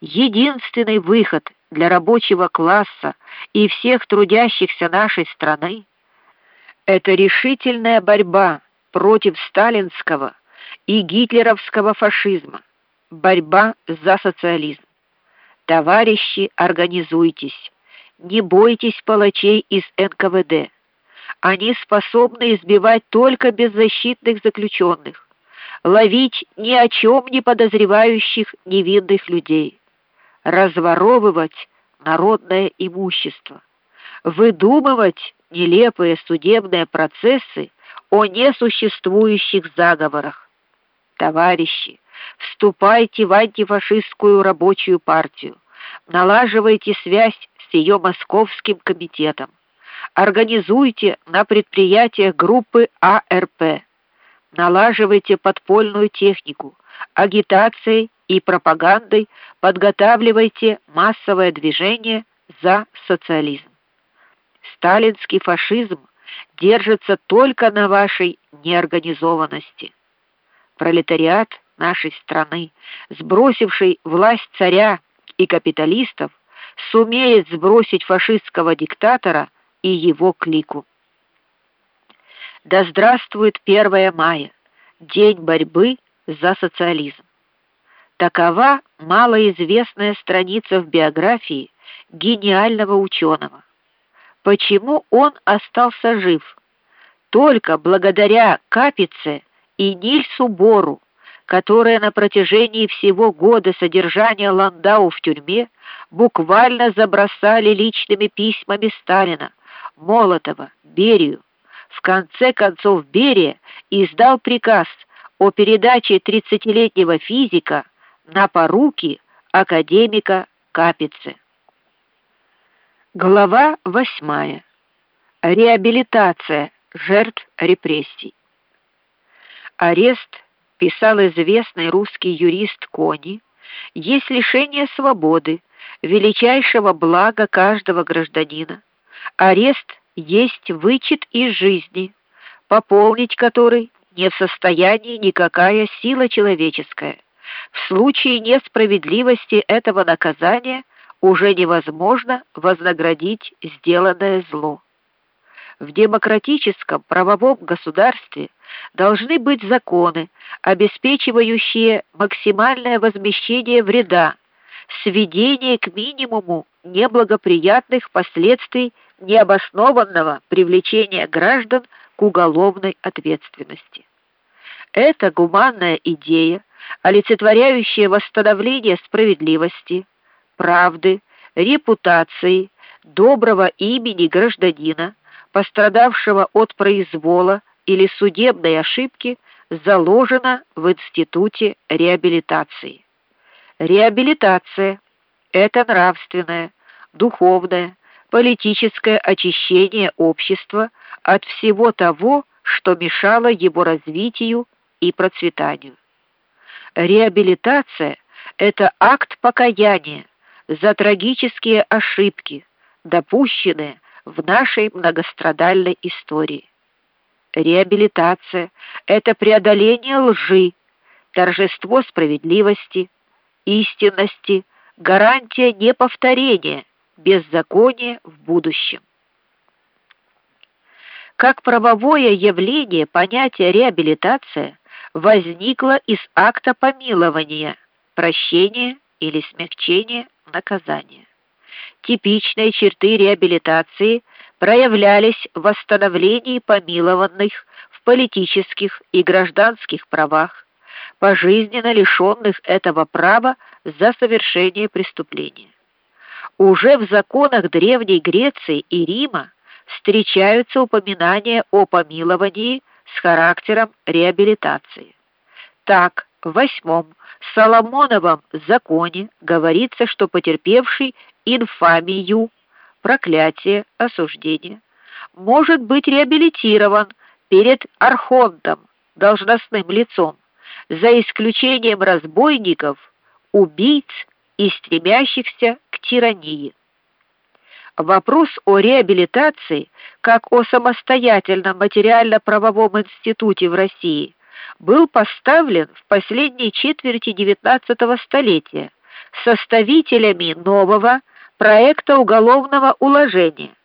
единственный выход для рабочего класса и всех трудящихся нашей страны это решительная борьба против сталинского и гитлеровского фашизма, борьба за социализм. Товарищи, организуйтесь. Не бойтесь палачей из НКВД. Они способны избивать только беззащитных заключенных, ловить ни о чем не подозревающих невинных людей, разворовывать народное имущество, выдумывать нелепые судебные процессы о несуществующих заговорах. Товарищи, вступайте в антифашистскую рабочую партию, налаживайте связь с ее московским комитетом, организуйте на предприятиях группы АРП, налаживайте подпольную технику, агитацией и пропагандой подготавливайте массовое движение за социализм. Сталинский фашизм держится только на вашей неорганизованности. Пролетариат нашей страны, сбросивший власть царя и капиталистов, сумеет сбросить фашистского диктатора и его клику. Да здравствует 1 мая, день борьбы за социализм. Такова малоизвестная страница в биографии гениального ученого. Почему он остался жив? Только благодаря Капице и Нильсу Бору, которые на протяжении всего года содержания Ландау в тюрьме буквально забросали личными письмами Сталина, Молотова, Берию. В конце концов Берия издал приказ о передаче тридцатилетнего физика на поруки академика Капицы. Глава восьмая. Реабилитация жертв репрессий. Арест, писал известный русский юрист Кони, есть лишение свободы, величайшего блага каждого гражданина. Арест есть вычет из жизни, пополнить который не в состоянии никакая сила человеческая. В случае несправедливости этого наказания уже невозможно вознаградить сделанное зло. В демократическом правовом государстве должны быть законы, обеспечивающие максимальное возмещение вреда, сведение к минимуму неблагоприятных последствий необоснованного привлечения граждан к уголовной ответственности. Эта гуманная идея, олицетворяющая восстановление справедливости, правды, репутации, доброго имени гражданина, пострадавшего от произвола или судебной ошибки, заложена в институте реабилитации. Реабилитация это нравственное, духовное, политическое очищение общества от всего того, что мешало его развитию и процветанию. Реабилитация это акт покаяния за трагические ошибки, допущенные в нашей многострадальной истории. Реабилитация это преодоление лжи, торжество справедливости, истинности, гарантия неповторения беззакония в будущем. Как правовое явление понятие реабилитация возникло из акта помилования, прощения или смягчения наказания. Типичные черты реабилитации проявлялись в восстановлении помилованных в политических и гражданских правах, пожизненно лишенных этого права за совершение преступления. Уже в законах древней Греции и Рима встречаются упоминания о помиловании с характером реабилитации. Так, в восьмом Соломоновом законе говорится, что потерпевший инфамию, проклятие, осуждение может быть реабилитирован перед архонтом, должностным лицом, за исключением разбойников, убийц и стремящихся к тирании. Вопрос о реабилитации как о самостоятельном материально-правовом институте в России был поставлен в последней четверти XIX столетия составителями нового проекта уголовного уложения